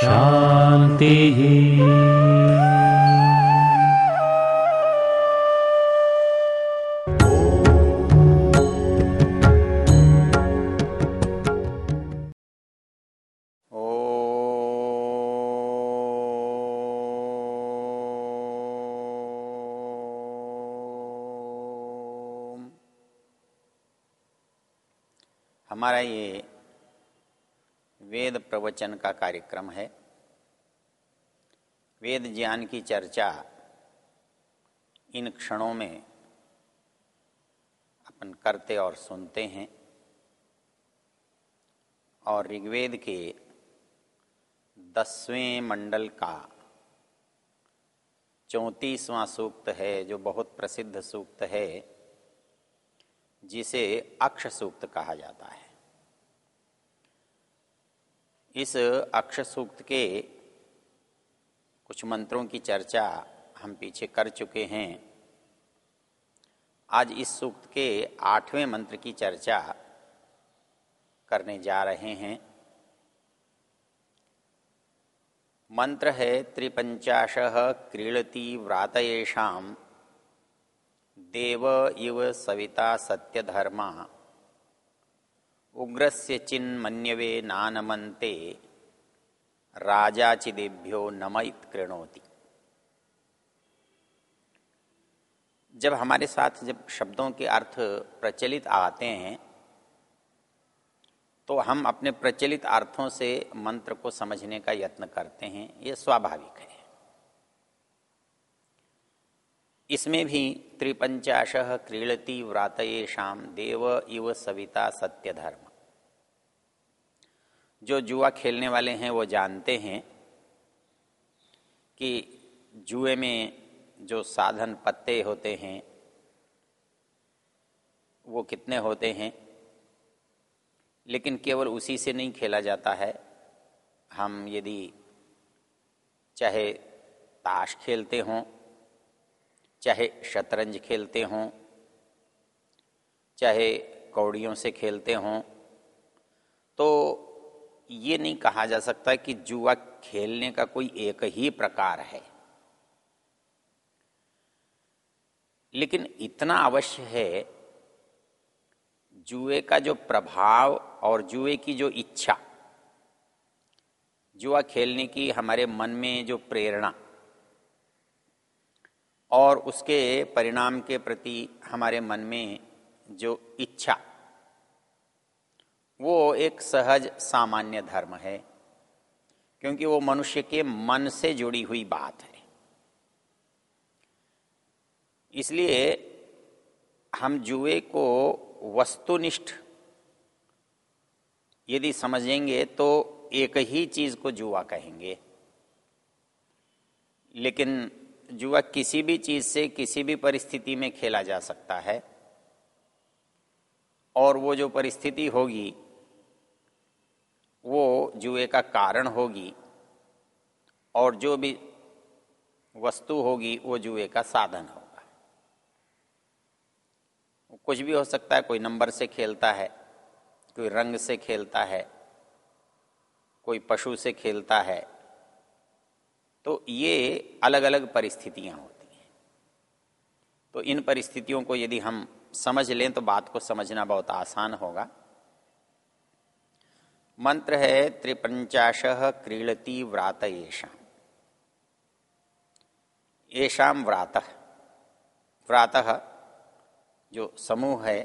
शांति ओम। हमारा ये वेद प्रवचन का कार्यक्रम है। वेद ज्ञान की चर्चा इन क्षणों में अपन करते और सुनते हैं और ऋग्वेद के दसवें मंडल का चौंतीसवां सूक्त है, जो बहुत प्रसिद्ध सूक्त है, जिसे अक्ष सूक्त कहा जाता है। इस अक्ष सूक्त के कुछ मंत्रों की चर्चा हम पीछे कर चुके हैं। आज इस सूक्त के आठवें मंत्र की चर्चा करने जा रहे हैं। मंत्र है, त्रिपंचाश क्रीड़ती व्रातयेषाम। देव इव सविता सत्यधर्मा। उग्रस्य चिन्मन्यवे नानमन्ते, राजाचिदेभ्यो नमयित कृणोति जब हमारे साथ जब शब्दों के अर्थ प्रचलित आते हैं तो हम अपने प्रचलित अर्थों से मंत्र को समझने का यत्न करते हैं, ये स्वाभाविक है। इसमें भी त्रिपंचाश क्रीड़ती व्रातयेषाम देव इव सविता सत्य धर्म जो जुआ खेलने वाले हैं, वो जानते हैं कि जुए में जो साधन पत्ते होते हैं, वो कितने होते हैं, लेकिन केवल उसी से नहीं खेला जाता है। हम यदि चाहे ताश खेलते हों चाहे शतरंज खेलते हों, चाहे कौड़ियों से खेलते हों तो ये नहीं कहा जा सकता कि जुआ खेलने का कोई एक ही प्रकार है। लेकिन इतना अवश्य है, जुए का जो प्रभाव और जुए की जो इच्छा, जुआ खेलने की हमारे मन में जो प्रेरणा और उसके परिणाम के प्रति हमारे मन में जो इच्छा, वो एक सहज सामान्य धर्म है, क्योंकि वो मनुष्य के मन से जुड़ी हुई बात है। इसलिए हम जुए को वस्तुनिष्ठ, यदि समझेंगे तो एक ही चीज़ को जुआ कहेंगे। लेकिन जुआ किसी भी चीज़ से किसी भी परिस्थिति में खेला जा सकता है। और वो जो परिस्थिति होगी, वो जुए का कारण होगी और जो भी वस्तु होगी, वो जुए का साधन होगा। कुछ भी हो सकता है, कोई नंबर से खेलता है, कोई रंग से खेलता है, कोई पशु से खेलता है तो ये अलग अलग परिस्थितियाँ होती हैं। तो इन परिस्थितियों को यदि हम समझ लें तो बात को समझना बहुत आसान होगा। मंत्र है, त्रिपंचाश क्रीड़ती व्रात येषाम। येषाम व्रात। व्रात जो समूह है,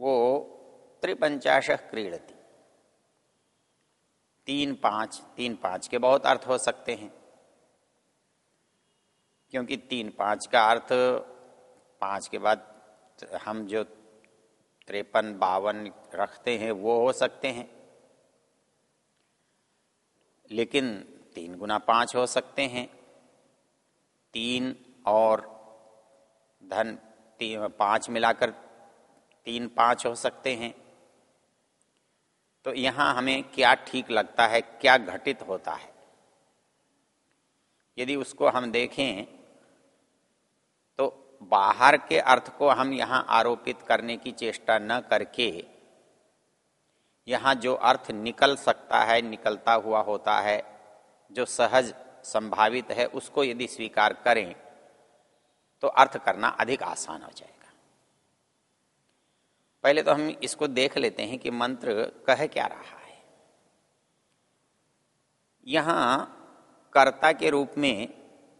वो त्रिपंचाश क्रीड़ती। तीन पाँच तीन पाँच के बहुत अर्थ हो सकते हैं। क्योंकि तीन पाँच का अर्थ, पाँच के बाद हम जो त्रेपन, बावन रखते हैं, वो हो सकते हैं। लेकिन तीन गुना पाँच हो सकते हैं। तीन और धन पाँच मिलाकर तीन पाँच हो सकते हैं। तो यहाँ हमें क्या ठीक लगता है, क्या घटित होता है? यदि उसको हम देखें तो बाहर के अर्थ को हम यहाँ आरोपित करने की चेष्टा न करके, यहाँ जो अर्थ निकल सकता है, निकलता हुआ होता है, जो सहज संभावित है, उसको यदि स्वीकार करें तो अर्थ करना अधिक आसान हो जाएगा। पहले तो हम इसको देख लेते हैं कि मंत्र कह क्या रहा है। यहाँ कर्ता के रूप में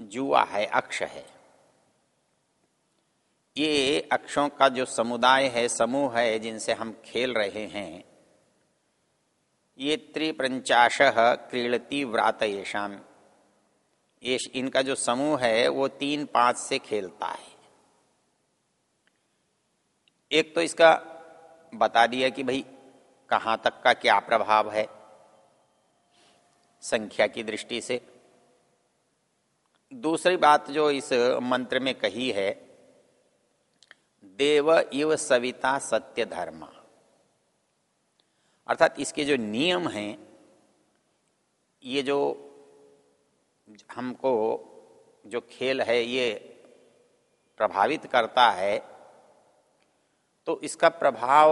जुआ है, अक्ष है। ये अक्षों का जो समुदाय है, समूह है, जिनसे हम खेल रहे हैं, ये त्रिपंचाश क्रीड़ती व्रात येषाम ये इनका जो समूह है, वो तीन पाँच से खेलता है। एक तो इसका बता दिया कि भाई, कहाँ तक का क्या प्रभाव है संख्या की दृष्टि से। दूसरी बात जो इस मंत्र में कही है, देव इव सविता सत्य धर्म। अर्थात इसके जो नियम हैं, ये जो हमको जो खेल है, ये प्रभावित करता है तो इसका प्रभाव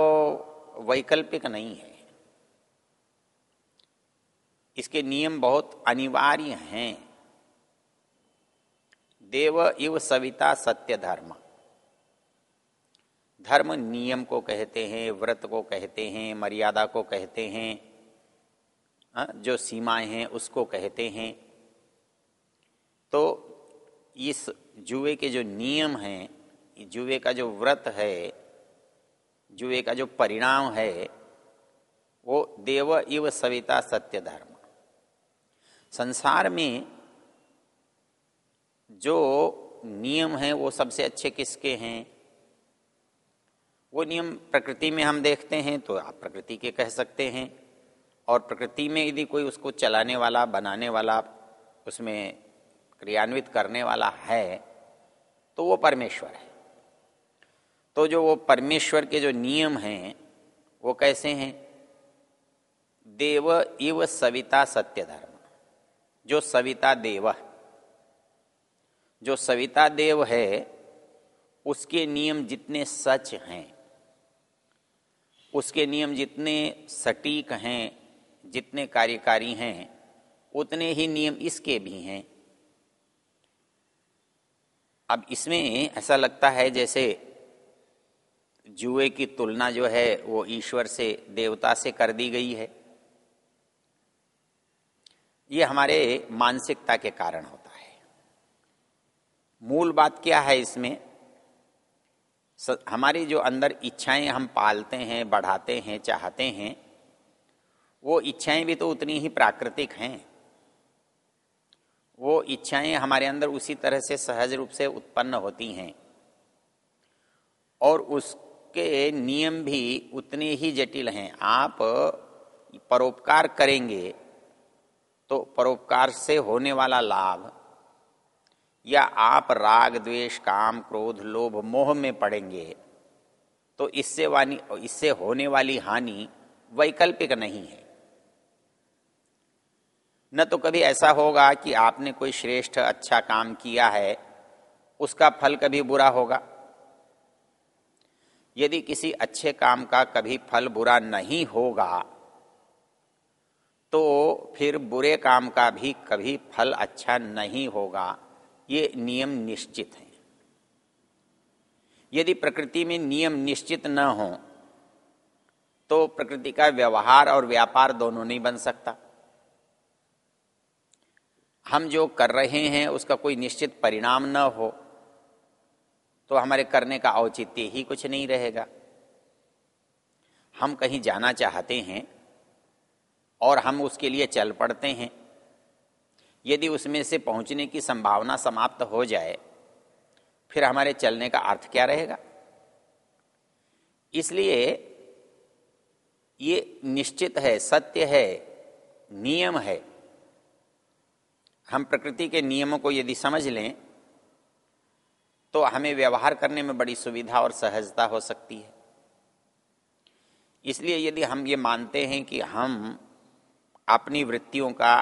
वैकल्पिक नहीं है। इसके नियम बहुत अनिवार्य हैं। देव इव सविता सत्य धर्म। धर्म नियम को कहते हैं व्रत को कहते हैं मर्यादा को कहते हैं हाँ, जो सीमाएँ हैं उसको कहते हैं। तो इस जुए के जो नियम हैं जुए का जो व्रत है जुए का जो परिणाम है, वो देव इव सविता सत्य धर्म। संसार में जो नियम है, वो सबसे अच्छे किसके हैं? वो नियम प्रकृति में हम देखते हैं तो आप प्रकृति के कह सकते हैं। और प्रकृति में यदि कोई उसको चलाने वाला, बनाने वाला, उसमें क्रियान्वित करने वाला है तो वो परमेश्वर है। तो जो वो परमेश्वर के जो नियम हैं, वो कैसे हैं? देव इव सविता सत्य धर्म जो सविता देव जो सविता देव है, उसके नियम जितने सच हैं, उसके नियम जितने सटीक हैं, जितने कार्यकारी हैं, उतने ही नियम इसके भी हैं। अब इसमें ऐसा लगता है जैसे जुए की तुलना जो है वो ईश्वर से, देवता से कर दी गई है। ये हमारे मानसिकता के कारण होता है। मूल बात क्या है इसमें? हमारी जो अंदर इच्छाएँ हम पालते हैं, बढ़ाते हैं, चाहते हैं, वो इच्छाएँ भी तो उतनी ही प्राकृतिक हैं। वो इच्छाएँ हमारे अंदर उसी तरह से सहज रूप से उत्पन्न होती हैं। और उसके नियम भी उतने ही जटिल हैं। आप परोपकार करेंगे तो परोपकार से होने वाला लाभ या आप राग, द्वेष, काम, क्रोध, लोभ, मोह में पड़ेंगे तो इससे वानी इससे होने वाली हानि वैकल्पिक नहीं है। न तो कभी ऐसा होगा कि आपने कोई श्रेष्ठ अच्छा काम किया है, उसका फल कभी बुरा होगा। यदि किसी अच्छे काम का कभी फल बुरा नहीं होगा तो फिर बुरे काम का भी कभी फल अच्छा नहीं होगा। ये नियम निश्चित हैं। यदि प्रकृति में नियम निश्चित न हो तो प्रकृति का व्यवहार और व्यापार दोनों नहीं बन सकता। हम जो कर रहे हैं, उसका कोई निश्चित परिणाम न हो। तो हमारे करने का औचित्य ही कुछ नहीं रहेगा। हम कहीं जाना चाहते हैं और हम उसके लिए चल पड़ते हैं। यदि उसमें से पहुँचने की संभावना समाप्त हो जाए, फिर हमारे चलने का अर्थ क्या रहेगा? इसलिए ये निश्चित है, सत्य है, नियम है। हम प्रकृति के नियमों को यदि समझ लें तो हमें व्यवहार करने में बड़ी सुविधा और सहजता हो सकती है। इसलिए यदि हम ये मानते हैं कि हम अपनी वृत्तियों का,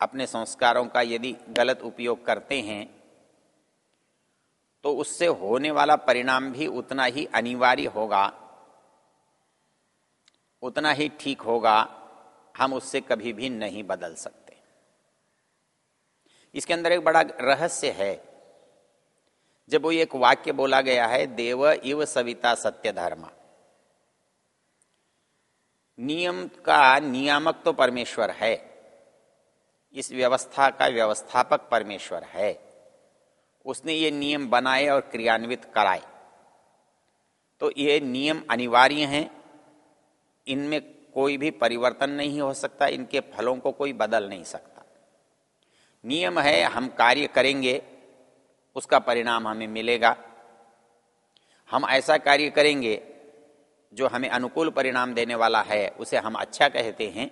अपने संस्कारों का यदि गलत उपयोग करते हैं तो उससे होने वाला परिणाम भी उतना ही अनिवार्य होगा, उतना ही ठीक होगा, हम उससे कभी भी नहीं बदल सकते। इसके अंदर एक बड़ा रहस्य है जब वो एक वाक्य बोला गया है, देव इव सविता सत्य धर्म। नियम का नियामक तो परमेश्वर है। इस व्यवस्था का व्यवस्थापक परमेश्वर है। उसने ये नियम बनाए और क्रियान्वित कराए। तो ये नियम अनिवार्य हैं। इनमें कोई भी परिवर्तन नहीं हो सकता, इनके फलों को कोई बदल नहीं सकता। नियम है, हम कार्य करेंगे उसका परिणाम हमें मिलेगा। हम ऐसा कार्य करेंगे जो हमें अनुकूल परिणाम देने वाला है, उसे हम अच्छा कहते हैं।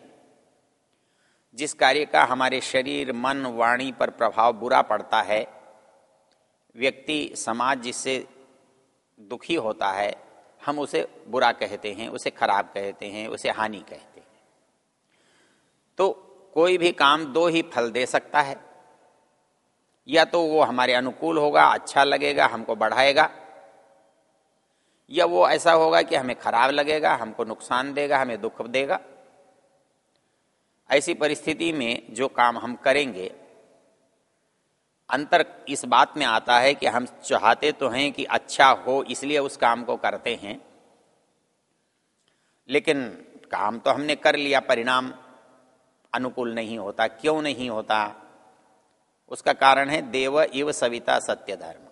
जिस कार्य का हमारे शरीर, मन, वाणी पर प्रभाव बुरा पड़ता है, व्यक्ति, समाज जिससे दुखी होता है, हम उसे बुरा कहते हैं, उसे खराब कहते हैं, उसे हानि कहते हैं। तो कोई भी काम दो ही फल दे सकता है। या तो वो हमारे अनुकूल होगा अच्छा लगेगा, हमको बढ़ाएगा, या वो ऐसा होगा कि हमें खराब लगेगा, हमको नुकसान देगा, हमें दुख देगा। ऐसी परिस्थिति में जो काम हम करेंगे, अंतर इस बात में आता है कि हम चाहते तो हैं कि अच्छा हो, इसलिए उस काम को करते हैं। लेकिन काम तो हमने कर लिया, परिणाम अनुकूल नहीं होता, क्यों नहीं होता? उसका कारण है देव इव सविता सत्य धर्म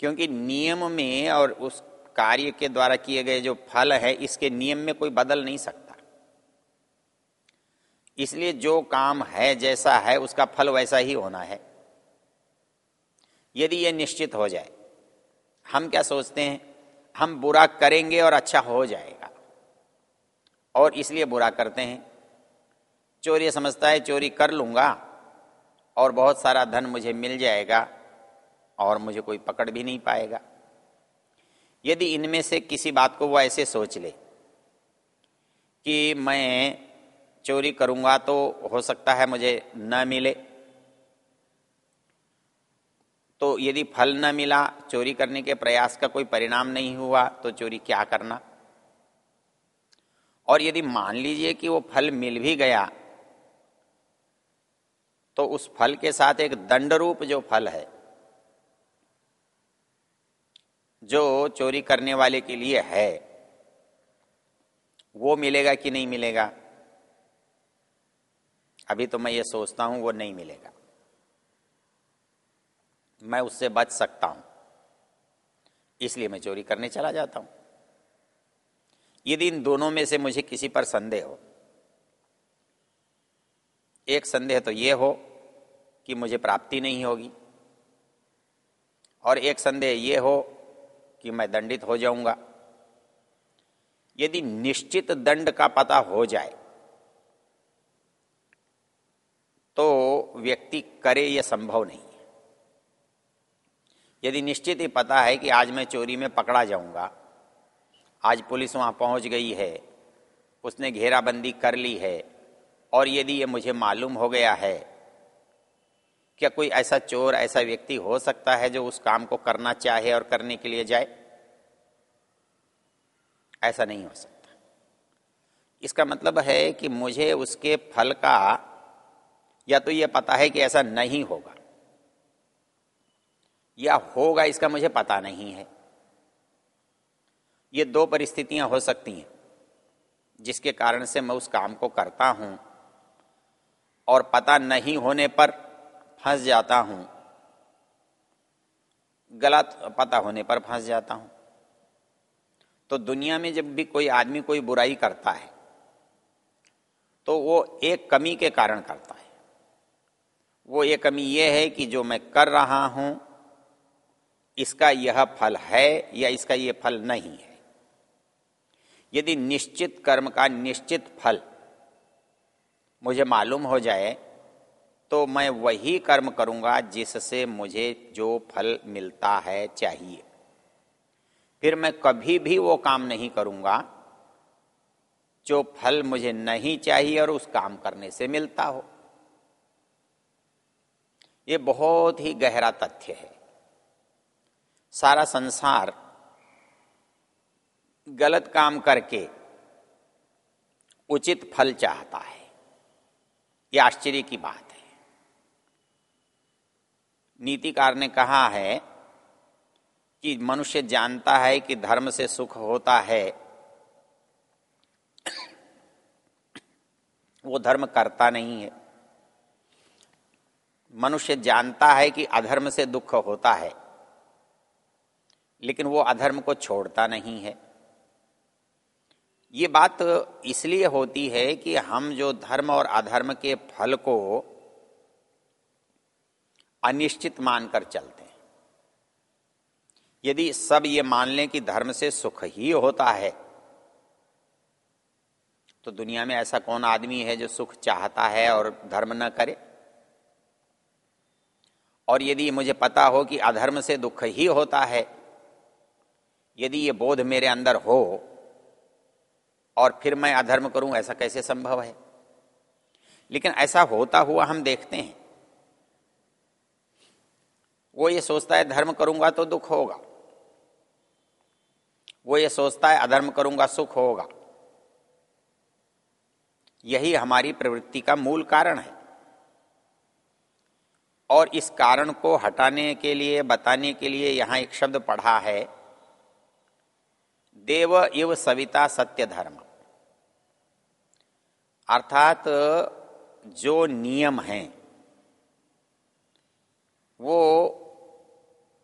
क्योंकि नियम में और उस कार्य के द्वारा किए गए जो फल है, इसके नियम में कोई बदल नहीं सकता। इसलिए जो काम है, जैसा है, उसका फल वैसा ही होना है। यदि यह निश्चित हो जाए, हम क्या सोचते हैं? हम बुरा करेंगे और अच्छा हो जाएगा। और इसलिए बुरा करते हैं। चोरी समझता है, चोरी कर लूँगा। और बहुत सारा धन मुझे मिल जाएगा और मुझे कोई पकड़ भी नहीं पाएगा। यदि इनमें से किसी बात को वो ऐसे सोच ले कि मैं चोरी करूँगा तो हो सकता है मुझे न मिले। तो यदि फल न मिला, चोरी करने के प्रयास का कोई परिणाम नहीं हुआ तो चोरी क्या करना? और यदि मान लीजिए कि वो फल मिल भी गया तो उस फल के साथ एक दंड रूप जो फल है, जो चोरी करने वाले के लिए है, वो मिलेगा कि नहीं मिलेगा? अभी तो मैं ये सोचता हूँ, वो नहीं मिलेगा। मैं उससे बच सकता हूँ, इसलिए मैं चोरी करने चला जाता हूँ। यदि इन दोनों में से मुझे किसी पर संदेह हो एक संदेह तो ये हो कि मुझे प्राप्ति नहीं होगी। और एक संदेह ये हो कि मैं दंडित हो जाऊँगा। यदि निश्चित दंड का पता हो जाए तो व्यक्ति करे यह संभव नहीं है। यदि निश्चित ही पता है कि आज मैं चोरी में पकड़ा जाऊँगा, आज पुलिस वहाँ पहुँच गई है, उसने घेराबंदी कर ली है और यदि ये मुझे मालूम हो गया है, क्या कोई ऐसा चोर, ऐसा व्यक्ति हो सकता है जो उस काम को करना चाहे और करने के लिए जाए? ऐसा नहीं हो सकता। इसका मतलब है कि मुझे उसके फल का, या तो यह पता है कि ऐसा नहीं होगा, या होगा इसका मुझे पता नहीं है। ये दो परिस्थितियाँ हो सकती हैं, जिसके कारण से मैं उस काम को करता हूँ और पता नहीं होने पर फंस जाता हूँ। गलत पता होने पर फंस जाता हूँ। तो दुनिया में जब भी कोई आदमी कोई बुराई करता है तो वो एक कमी के कारण करता है। वो ये कमी ये है कि जो मैं कर रहा हूँ, इसका यह फल है या इसका यह फल नहीं है। यदि निश्चित कर्म का निश्चित फल मुझे मालूम हो जाए तो मैं वही कर्म करूँगा जिससे मुझे जो फल मिलता है चाहिए। फिर मैं कभी भी वो काम नहीं करूँगा जो फल मुझे नहीं चाहिए और उस काम करने से मिलता हो। ये बहुत ही गहरा तथ्य है। सारा संसार गलत काम करके उचित फल चाहता है। ये आश्चर्य की बात है। नीतिकार ने कहा है कि मनुष्य जानता है कि धर्म से सुख होता है। वो धर्म करता नहीं है। मनुष्य जानता है कि अधर्म से दुख होता है, लेकिन वो अधर्म को छोड़ता नहीं है। ये बात इसलिए होती है कि हम जो धर्म और अधर्म के फल को अनिश्चित मानकर चलते हैं। यदि सब ये मान लें कि धर्म से सुख ही होता है तो दुनिया में ऐसा कौन आदमी है जो सुख चाहता है और धर्म न करे? और यदि मुझे पता हो कि अधर्म से दुख ही होता है, यदि ये बोध मेरे अंदर हो और फिर मैं अधर्म करूँ, ऐसा कैसे संभव है? लेकिन ऐसा होता हुआ हम देखते हैं। वो ये सोचता है, धर्म करूँगा तो दुख होगा। वो ये सोचता है, अधर्म करूँगा, सुख होगा। यही हमारी प्रवृत्ति का मूल कारण है। और इस कारण को हटाने के लिए, बताने के लिए यहाँ एक शब्द पढ़ा है, देव इव सविता सत्य धर्म अर्थात, जो नियम हैं, वो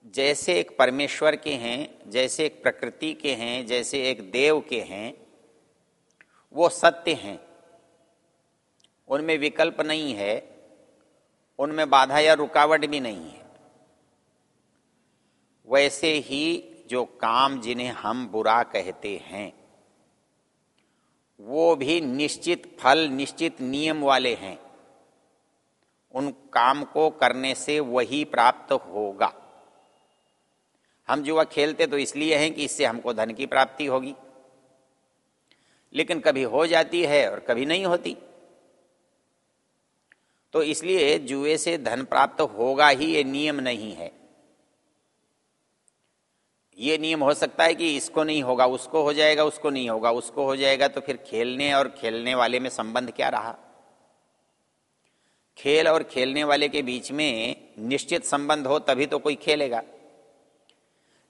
जैसे एक परमेश्वर के हैं, जैसे एक प्रकृति के हैं, जैसे एक देव के हैं, वो सत्य हैं। उनमें विकल्प नहीं है, उनमें बाधा या रुकावट भी नहीं है। वैसे ही जो काम जिन्हें हम बुरा कहते हैं वो भी निश्चित फल, निश्चित नियम वाले हैं। उन काम को करने से वही प्राप्त होगा। हम जुआ खेलते तो इसलिए हैं कि इससे हमको धन की प्राप्ति होगी। लेकिन कभी हो जाती है और कभी नहीं होती। तो इसलिए जुए से धन प्राप्त होगा ही, ये नियम नहीं है। ये नियम हो सकता है कि इसको नहीं होगा, उसको हो जाएगा, उसको नहीं होगा, उसको हो जाएगा तो फिर खेलने और खेलने वाले में संबंध क्या रहा? खेल और खेलने वाले के बीच में निश्चित संबंध हो तभी तो कोई खेलेगा।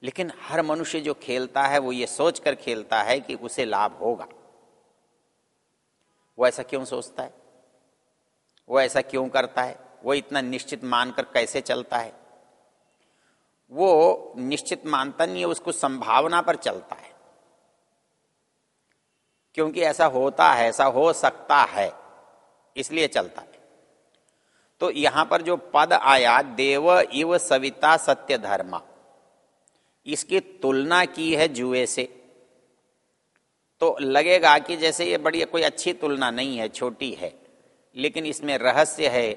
लेकिन हर मनुष्य जो खेलता है, वो ये सोच कर खेलता है कि उसे लाभ होगा। वो ऐसा क्यों सोचता है? वो ऐसा क्यों करता है? वो इतना निश्चित मानकर कैसे चलता है? वो निश्चित मानता नहीं है, उसको संभावना पर चलता है। क्योंकि ऐसा होता है, ऐसा हो सकता है, इसलिए चलता है। तो यहाँ पर जो पद आया, देव इव सविता सत्य धर्मा, इसकी तुलना की है जुए से। तो लगेगा कि जैसे ये बड़ी, कोई अच्छी तुलना नहीं है, छोटी है, लेकिन इसमें रहस्य है,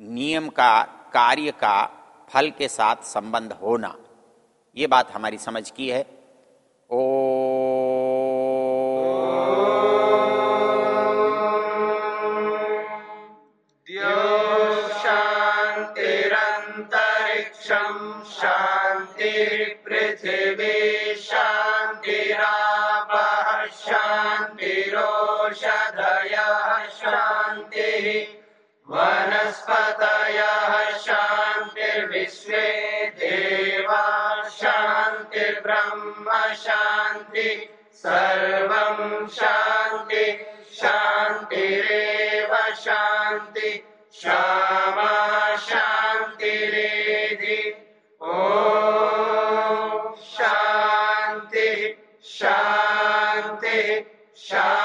नियम का, कार्य का फल के साथ संबंध होना। ये बात हमारी समझ की है। ओ शांतिरंतरिक्षम शांति पृथ्वी शान्तिर्विश्वे देवा शान्तिर्ब्रह्म शान्ति सर्वं शान्ति शान्तिरेव शान्ति क्षमा शान्तिरेधि। ॐ शान्ति शान्ति शान्ति